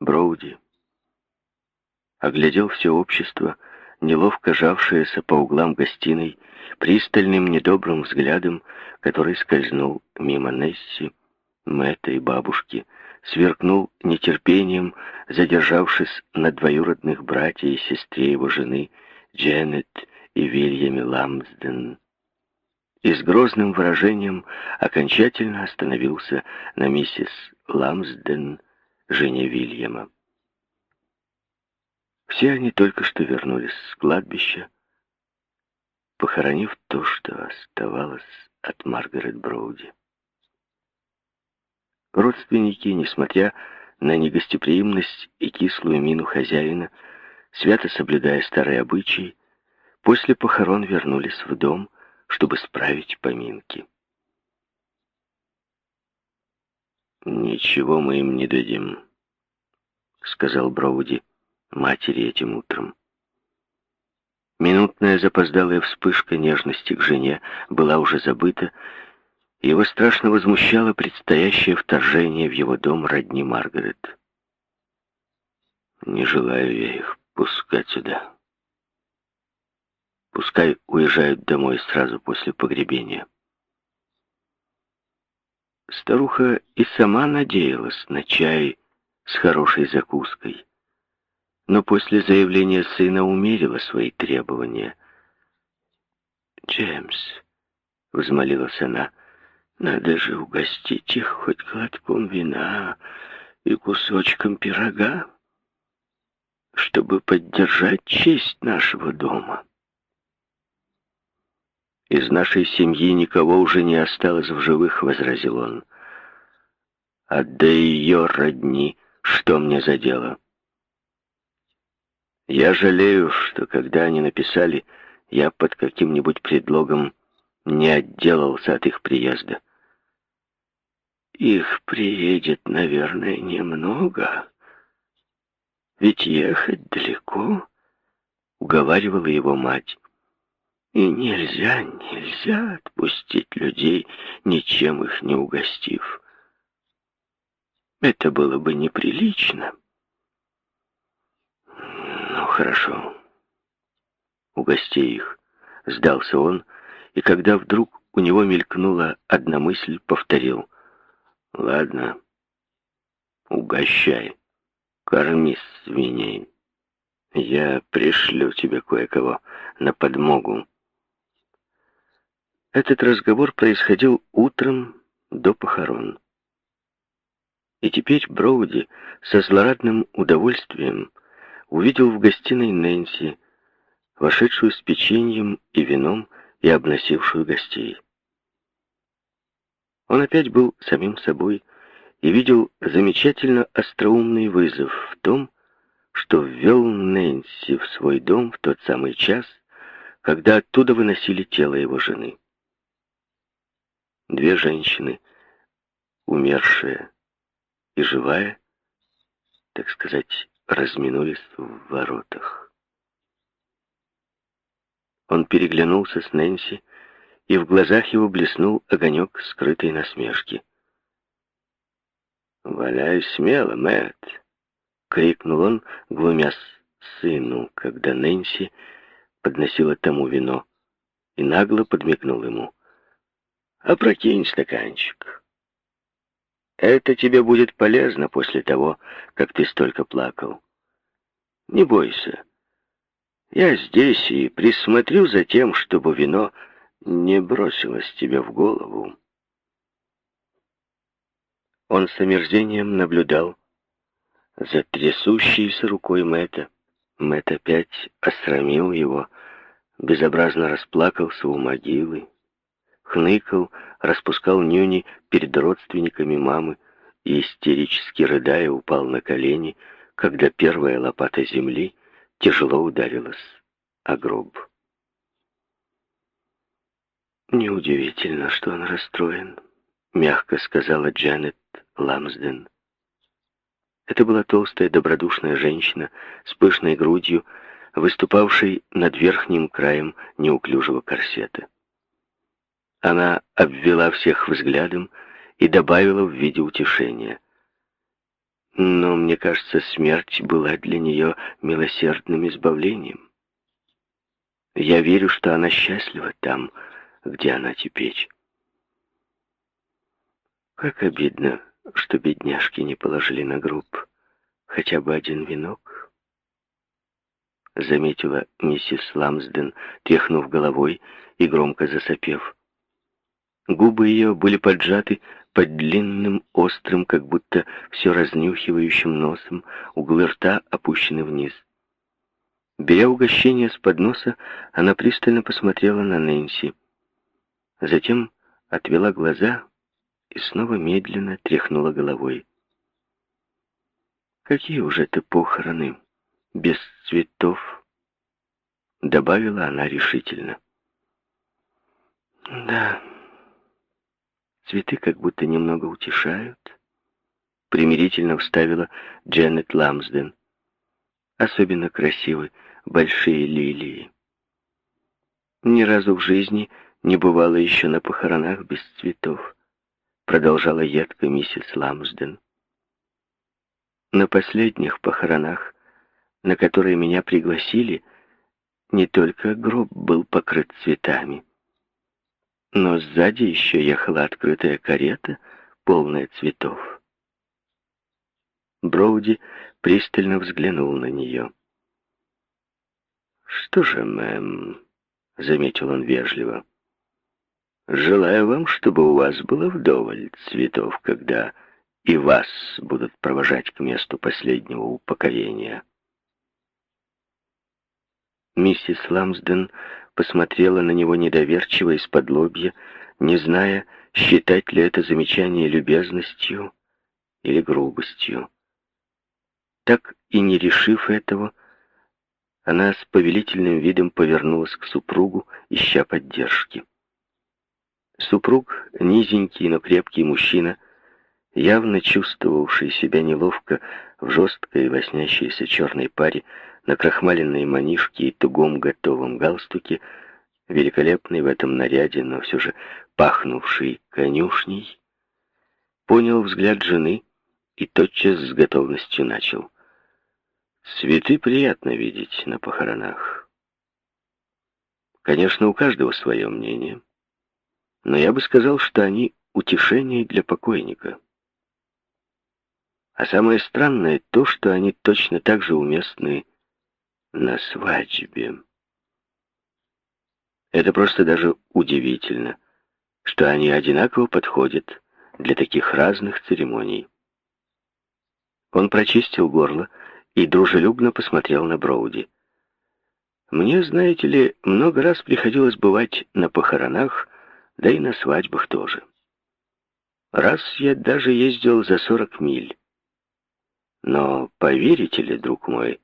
Броуди оглядел все общество, неловко жавшееся по углам гостиной, пристальным недобрым взглядом, который скользнул мимо Несси, Мэтта и бабушки, сверкнул нетерпением, задержавшись на двоюродных братья и сестре его жены Дженнет и Вильяме Ламсден. И с грозным выражением окончательно остановился на миссис Ламсден, жене Вильяма. Все они только что вернулись с кладбища, похоронив то, что оставалось от Маргарет Броуди. Родственники, несмотря на негостеприимность и кислую мину хозяина, свято соблюдая старые обычаи, после похорон вернулись в дом, чтобы справить поминки. «Ничего мы им не дадим», — сказал Броуди матери этим утром. Минутная запоздалая вспышка нежности к жене была уже забыта, его страшно возмущало предстоящее вторжение в его дом родни Маргарет. Не желаю я их пускать сюда. Пускай уезжают домой сразу после погребения. Старуха и сама надеялась на чай с хорошей закуской но после заявления сына умерила свои требования. «Джеймс», — взмолилась она, — «надо же угостить их хоть глотком вина и кусочком пирога, чтобы поддержать честь нашего дома». «Из нашей семьи никого уже не осталось в живых», — возразил он. «А до ее родни что мне за дело?» Я жалею, что когда они написали, я под каким-нибудь предлогом не отделался от их приезда. Их приедет, наверное, немного. Ведь ехать далеко, уговаривала его мать. И нельзя, нельзя отпустить людей, ничем их не угостив. Это было бы неприлично. «Ну, хорошо. Угости их», — сдался он, и когда вдруг у него мелькнула одна мысль, повторил. «Ладно, угощай, корми свиней. Я пришлю тебе кое-кого на подмогу». Этот разговор происходил утром до похорон. И теперь Броуди со злорадным удовольствием увидел в гостиной Нэнси, вошедшую с печеньем и вином и обносившую гостей. Он опять был самим собой и видел замечательно остроумный вызов в том, что ввел Нэнси в свой дом в тот самый час, когда оттуда выносили тело его жены. Две женщины, умершая и живая, так сказать, разминулись в воротах. Он переглянулся с Нэнси, и в глазах его блеснул огонек скрытой насмешки. «Валяй смело, Мэтт!» — крикнул он, глумясь сыну, когда Нэнси подносила тому вино, и нагло подмигнул ему. «Опрокинь стаканчик. Это тебе будет полезно после того, как ты столько плакал. Не бойся. Я здесь и присмотрю за тем, чтобы вино не бросилось тебе в голову. Он с омерзением наблюдал за трясущейся рукой Мэтта. Мэтт опять осрамил его, безобразно расплакался у могилы хныкал, распускал нюни перед родственниками мамы и, истерически рыдая, упал на колени, когда первая лопата земли тяжело ударилась о гроб. «Неудивительно, что он расстроен», — мягко сказала Джанет Ламсден. Это была толстая, добродушная женщина с пышной грудью, выступавшей над верхним краем неуклюжего корсета. Она обвела всех взглядом и добавила в виде утешения. Но, мне кажется, смерть была для нее милосердным избавлением. Я верю, что она счастлива там, где она теперь. Как обидно, что бедняжки не положили на гроб хотя бы один венок. Заметила миссис Ламсден, тряхнув головой и громко засопев. Губы ее были поджаты под длинным, острым, как будто все разнюхивающим носом, углы рта опущены вниз. Беря угощение с подноса, она пристально посмотрела на Нэнси. Затем отвела глаза и снова медленно тряхнула головой. «Какие уже ты похороны? Без цветов?» Добавила она решительно. «Да, цветы как будто немного утешают», примирительно вставила Дженнет Ламсден. Особенно красивы большие лилии. Ни разу в жизни не бывало еще на похоронах без цветов продолжала едко миссис Ламсден. На последних похоронах, на которые меня пригласили, не только гроб был покрыт цветами, но сзади еще ехала открытая карета, полная цветов. Броуди пристально взглянул на нее. «Что же, мэм?» — заметил он вежливо. Желаю вам, чтобы у вас было вдоволь цветов, когда и вас будут провожать к месту последнего упокоения. Миссис Ламсден посмотрела на него недоверчиво из-под лобья, не зная, считать ли это замечание любезностью или грубостью. Так и не решив этого, она с повелительным видом повернулась к супругу, ища поддержки. Супруг, низенький, но крепкий мужчина, явно чувствовавший себя неловко в жесткой лоснящейся черной паре, на крахмаленной манишке и тугом готовом галстуке, великолепный в этом наряде, но все же пахнувший конюшней, понял взгляд жены и тотчас с готовностью начал. «Цветы приятно видеть на похоронах. Конечно, у каждого свое мнение» но я бы сказал, что они утешение для покойника. А самое странное то, что они точно так же уместны на свадьбе. Это просто даже удивительно, что они одинаково подходят для таких разных церемоний. Он прочистил горло и дружелюбно посмотрел на Броуди. Мне, знаете ли, много раз приходилось бывать на похоронах, да и на свадьбах тоже. Раз я даже ездил за сорок миль. Но поверите ли, друг мой,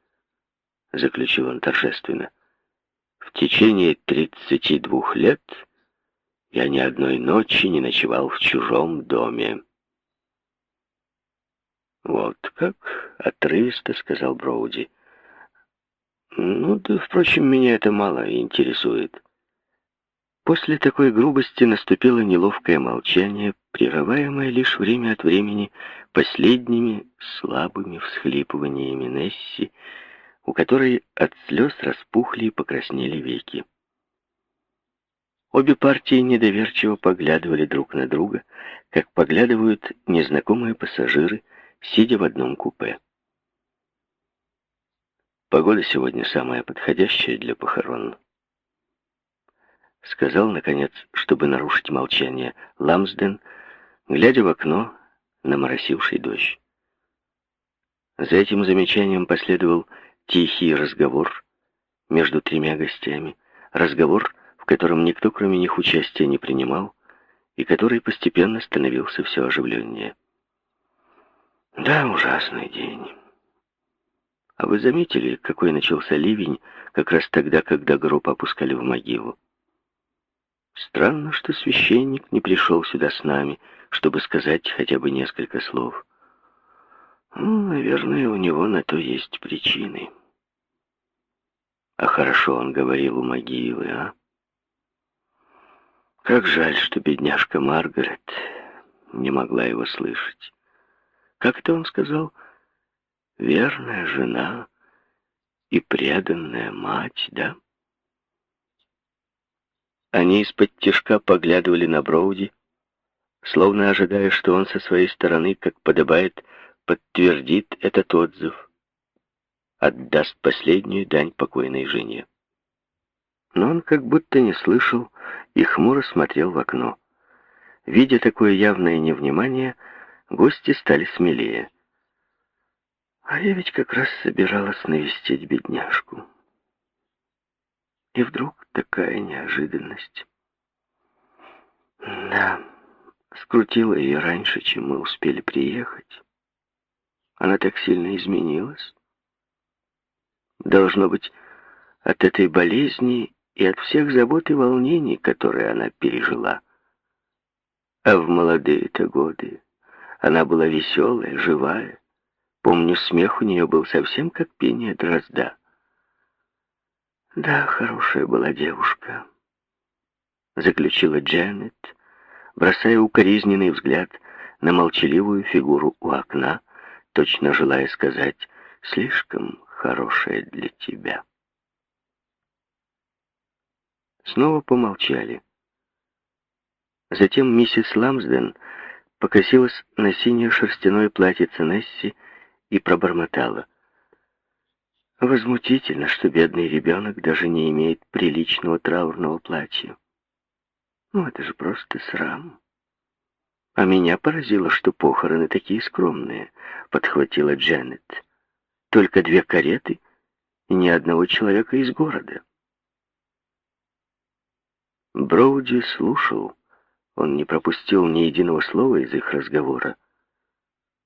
заключил он торжественно, в течение тридцати двух лет я ни одной ночи не ночевал в чужом доме. «Вот как?» — отрывисто сказал Броуди. «Ну, да, впрочем, меня это мало интересует. После такой грубости наступило неловкое молчание, прерываемое лишь время от времени последними слабыми всхлипываниями Несси, у которой от слез распухли и покраснели веки. Обе партии недоверчиво поглядывали друг на друга, как поглядывают незнакомые пассажиры, сидя в одном купе. Погода сегодня самая подходящая для похорон, сказал, наконец, чтобы нарушить молчание, Ламсден, глядя в окно на моросивший дождь. За этим замечанием последовал тихий разговор между тремя гостями, разговор, в котором никто, кроме них, участия не принимал, и который постепенно становился все оживленнее. Да, ужасный день. А вы заметили, какой начался ливень как раз тогда, когда гроб опускали в могилу? Странно, что священник не пришел сюда с нами, чтобы сказать хотя бы несколько слов. Ну, наверное, у него на то есть причины. А хорошо он говорил у могилы, а? Как жаль, что бедняжка Маргарет не могла его слышать. Как это он сказал? верная жена и преданная мать, да? Они из-под тишка поглядывали на Броуди, словно ожидая, что он со своей стороны, как подобает, подтвердит этот отзыв, отдаст последнюю дань покойной жене. Но он как будто не слышал и хмуро смотрел в окно. Видя такое явное невнимание, гости стали смелее. А я ведь как раз собиралась навестить бедняжку. И вдруг такая неожиданность. Да, скрутила ее раньше, чем мы успели приехать. Она так сильно изменилась. Должно быть, от этой болезни и от всех забот и волнений, которые она пережила. А в молодые-то годы она была веселая, живая. Помню, смех у нее был совсем как пение дрозда. Да, хорошая была девушка, заключила Джанет, бросая укоризненный взгляд на молчаливую фигуру у окна, точно желая сказать «слишком хорошая для тебя». Снова помолчали. Затем миссис Ламсден покосилась на синее шерстяное платьице Несси и пробормотала. Возмутительно, что бедный ребенок даже не имеет приличного траурного платья. Ну, это же просто срам. А меня поразило, что похороны такие скромные, подхватила Дженнет. Только две кареты и ни одного человека из города. Броуди слушал. Он не пропустил ни единого слова из их разговора.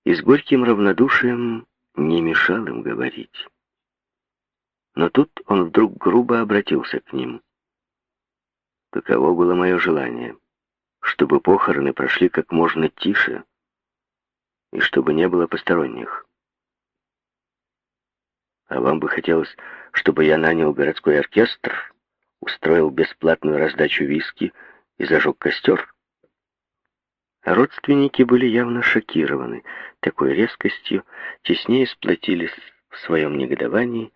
И с горьким равнодушием не мешал им говорить. Но тут он вдруг грубо обратился к ним. Таково было мое желание, чтобы похороны прошли как можно тише и чтобы не было посторонних. А вам бы хотелось, чтобы я нанял городской оркестр, устроил бесплатную раздачу виски и зажег костер? Родственники были явно шокированы такой резкостью, теснее сплотились в своем негодовании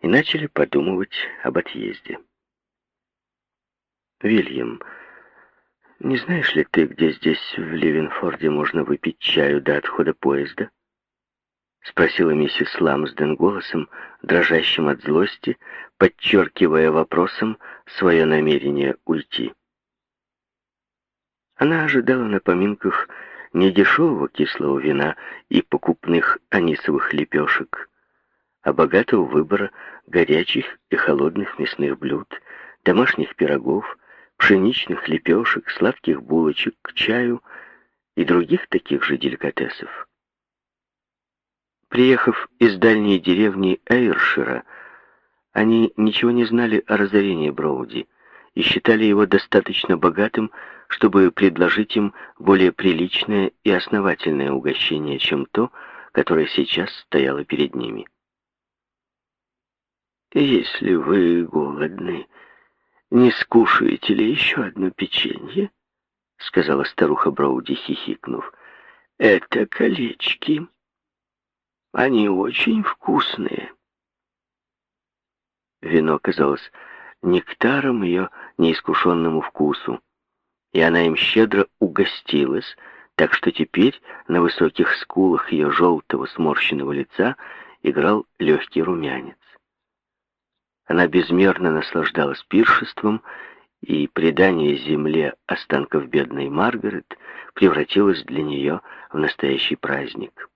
и начали подумывать об отъезде. «Вильям, не знаешь ли ты, где здесь, в Ливенфорде, можно выпить чаю до отхода поезда?» Спросила миссис Ламсден голосом, дрожащим от злости, подчеркивая вопросом свое намерение уйти. Она ожидала на поминках недешевого кислого вина и покупных анисовых лепешек, а богатого выбора горячих и холодных мясных блюд, домашних пирогов, пшеничных лепешек, сладких булочек к чаю и других таких же деликатесов. Приехав из дальней деревни Эйршира, они ничего не знали о разорении Броуди и считали его достаточно богатым, чтобы предложить им более приличное и основательное угощение, чем то, которое сейчас стояло перед ними. «Если вы голодны, не скушаете ли еще одно печенье?» — сказала старуха Броуди, хихикнув. «Это колечки. Они очень вкусные». Вино казалось нектаром ее неискушенному вкусу, и она им щедро угостилась, так что теперь на высоких скулах ее желтого сморщенного лица играл легкий румянец. Она безмерно наслаждалась пиршеством, и предание земле останков бедной Маргарет превратилось для нее в настоящий праздник.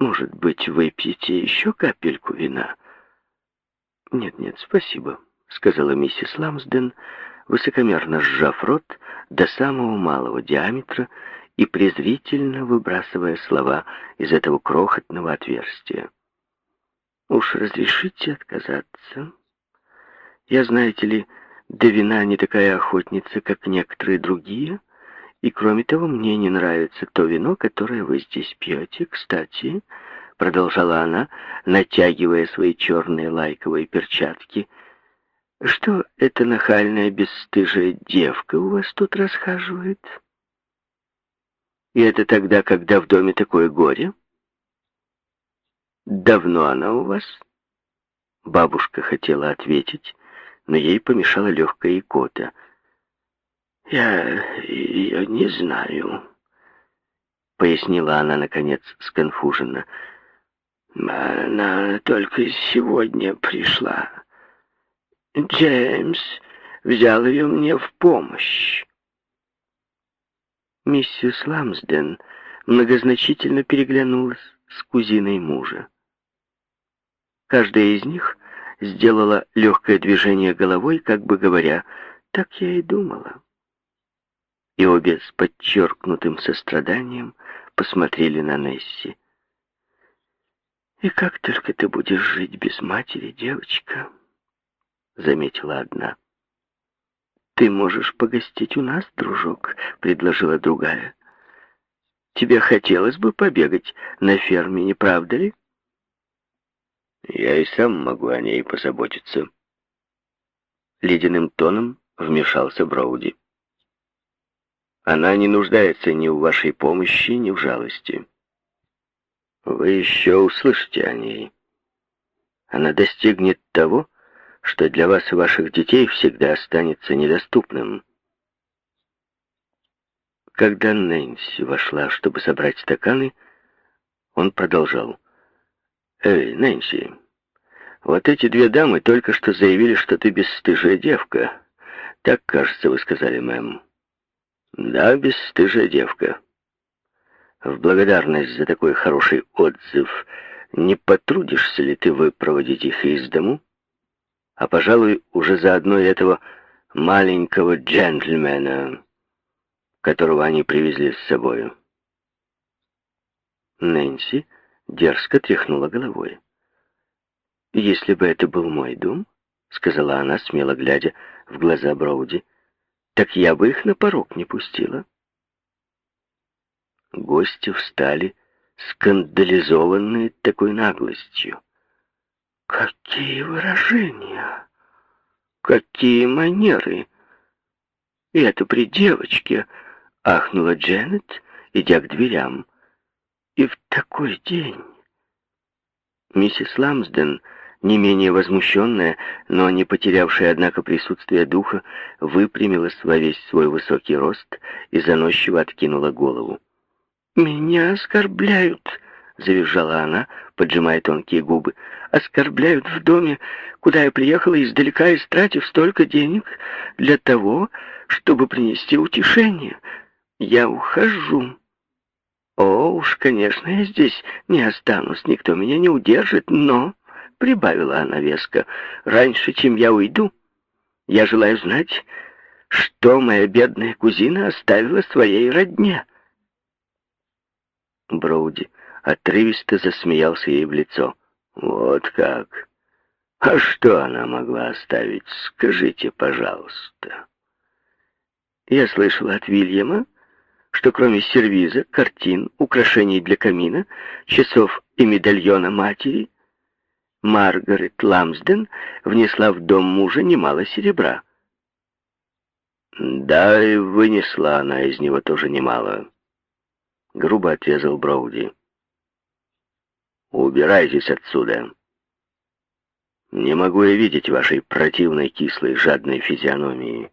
«Может быть, выпьете еще капельку вина?» «Нет-нет, спасибо», — сказала миссис Ламсден, высокомерно сжав рот до самого малого диаметра и презрительно выбрасывая слова из этого крохотного отверстия. Уж разрешите отказаться. Я, знаете ли, до вина не такая охотница, как некоторые другие, и, кроме того, мне не нравится то вино, которое вы здесь пьете. Кстати, продолжала она, натягивая свои черные лайковые перчатки, что эта нахальная бесстыжая девка у вас тут расхаживает? И это тогда, когда в доме такое горе? Давно она у вас? Бабушка хотела ответить, но ей помешала легкая икота. «Я ее не знаю», — пояснила она, наконец, сконфуженно. «Она только сегодня пришла. Джеймс взял ее мне в помощь». Миссис Ламсден многозначительно переглянулась с кузиной мужа. Каждая из них сделала легкое движение головой, как бы говоря, «Так я и думала». И обе с подчеркнутым состраданием посмотрели на Несси. «И как только ты будешь жить без матери, девочка?» — заметила одна. «Ты можешь погостить у нас, дружок», — предложила другая. «Тебе хотелось бы побегать на ферме, не правда ли?» «Я и сам могу о ней позаботиться». Ледяным тоном вмешался Броуди. «Она не нуждается ни в вашей помощи, ни в жалости. Вы еще услышите о ней. Она достигнет того, что для вас и ваших детей всегда останется недоступным. Когда Нэнси вошла, чтобы собрать стаканы, он продолжал. «Эй, Нэнси, вот эти две дамы только что заявили, что ты бесстыжая девка. Так, кажется, вы сказали, мэм». «Да, бесстыжая девка. В благодарность за такой хороший отзыв не потрудишься ли ты выпроводить их из дому?» а, пожалуй, уже заодно и этого маленького джентльмена, которого они привезли с собой. Нэнси дерзко тряхнула головой. «Если бы это был мой дом, — сказала она, смело глядя в глаза Броуди, — так я бы их на порог не пустила». Гости встали, скандализованные такой наглостью. Какие выражения! Какие манеры! И это при девочке, ахнула Дженнет, идя к дверям. И в такой день... Миссис Ламсден, не менее возмущенная, но не потерявшая, однако, присутствие духа, выпрямилась во весь свой высокий рост и заносчиво откинула голову. «Меня оскорбляют!» завизжала она, поджимая тонкие губы. «Оскорбляют в доме, куда я приехала издалека, истратив столько денег для того, чтобы принести утешение. Я ухожу». «О, уж, конечно, я здесь не останусь, никто меня не удержит, но...» — прибавила она веско. «Раньше, чем я уйду, я желаю знать, что моя бедная кузина оставила своей родне». Броуди отрывисто засмеялся ей в лицо. «Вот как! А что она могла оставить? Скажите, пожалуйста». Я слышал от Вильяма, что кроме сервиза, картин, украшений для камина, часов и медальона матери, Маргарет Ламсден внесла в дом мужа немало серебра. Да, и вынесла она из него тоже немало. Грубо отрезал Броуди. Убирайтесь отсюда. Не могу я видеть вашей противной, кислой, жадной физиономии.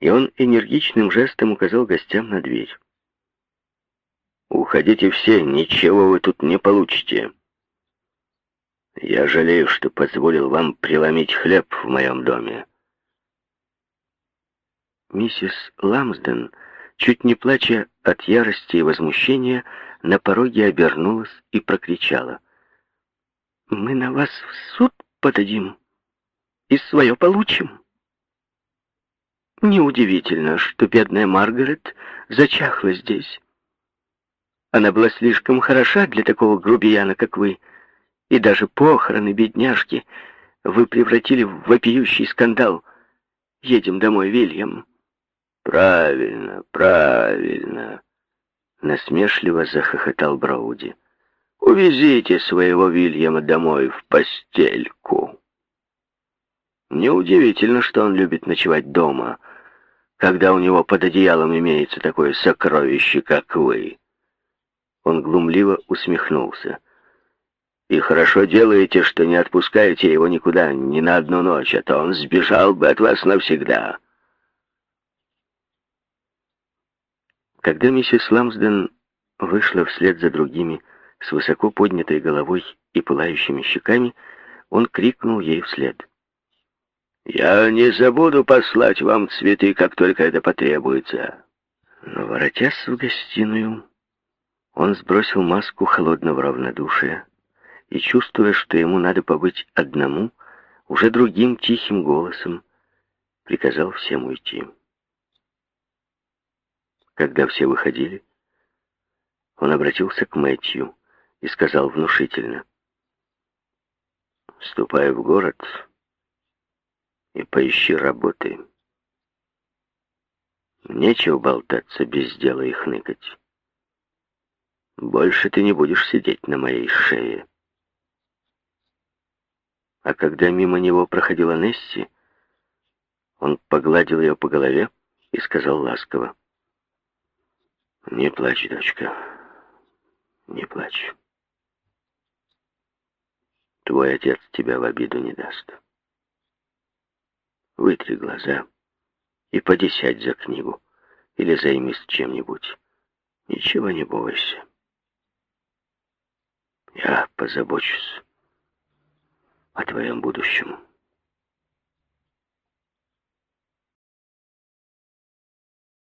И он энергичным жестом указал гостям на дверь. Уходите все, ничего вы тут не получите. Я жалею, что позволил вам преломить хлеб в моем доме. Миссис Ламсден, чуть не плача от ярости и возмущения, на пороге обернулась и прокричала. «Мы на вас в суд подадим и свое получим». Неудивительно, что бедная Маргарет зачахла здесь. Она была слишком хороша для такого грубияна, как вы, и даже похороны бедняжки вы превратили в вопиющий скандал. Едем домой, Вильям. Правильно, правильно, Насмешливо захохотал Брауди. «Увезите своего Вильяма домой в постельку». Неудивительно, что он любит ночевать дома. Когда у него под одеялом имеется такое сокровище, как вы?» Он глумливо усмехнулся. «И хорошо делаете, что не отпускаете его никуда, ни на одну ночь, а то он сбежал бы от вас навсегда». Когда миссис Ламсден вышла вслед за другими, с высоко поднятой головой и пылающими щеками, он крикнул ей вслед. «Я не забуду послать вам цветы, как только это потребуется». Но, воротясь в гостиную, он сбросил маску холодного равнодушия и, чувствуя, что ему надо побыть одному, уже другим тихим голосом приказал всем уйти. Когда все выходили, он обратился к Мэтью и сказал внушительно, «Ступай в город и поищи работы. Нечего болтаться без дела и хныкать. Больше ты не будешь сидеть на моей шее». А когда мимо него проходила Несси, он погладил ее по голове и сказал ласково, «Не плачь, дочка, не плачь. Твой отец тебя в обиду не даст. Вытри глаза и поди сядь за книгу или займись чем-нибудь. Ничего не бойся. Я позабочусь о твоем будущем.